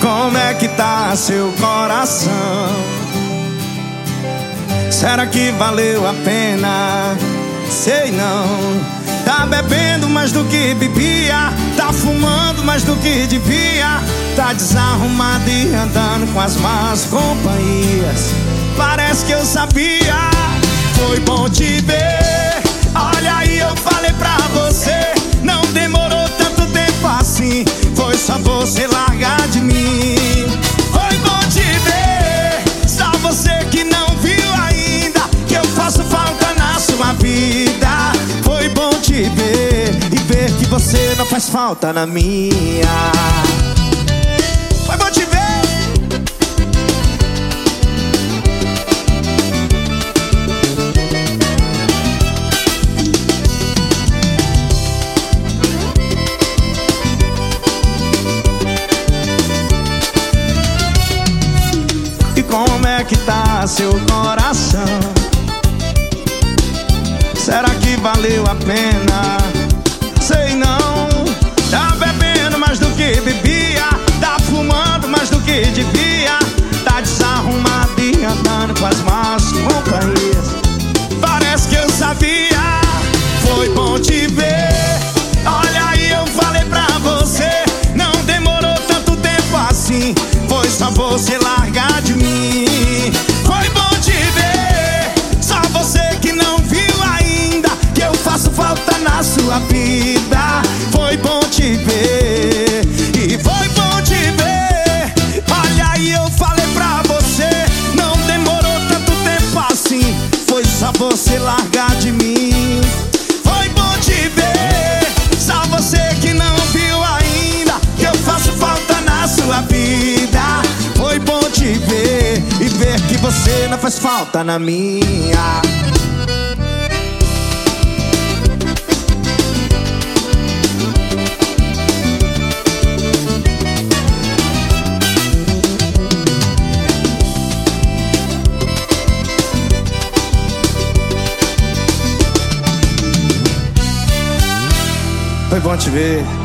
Como é que tá seu coração? Será que valeu a pena? Sei não. Tá bebendo mais do que bebia, tá fumando mais do que devia, tá desarrumado e andando com as más companhias. Parece que eu sabia, foi bom te ver. Olha aí, eu falei pra você, não demorou tanto tempo assim, foi só você largar de mim. você não faz falta na minha. Foi bom como é que tá seu coração? Será que valeu a pena? Você não faz falta na minha. Foi bom te ver.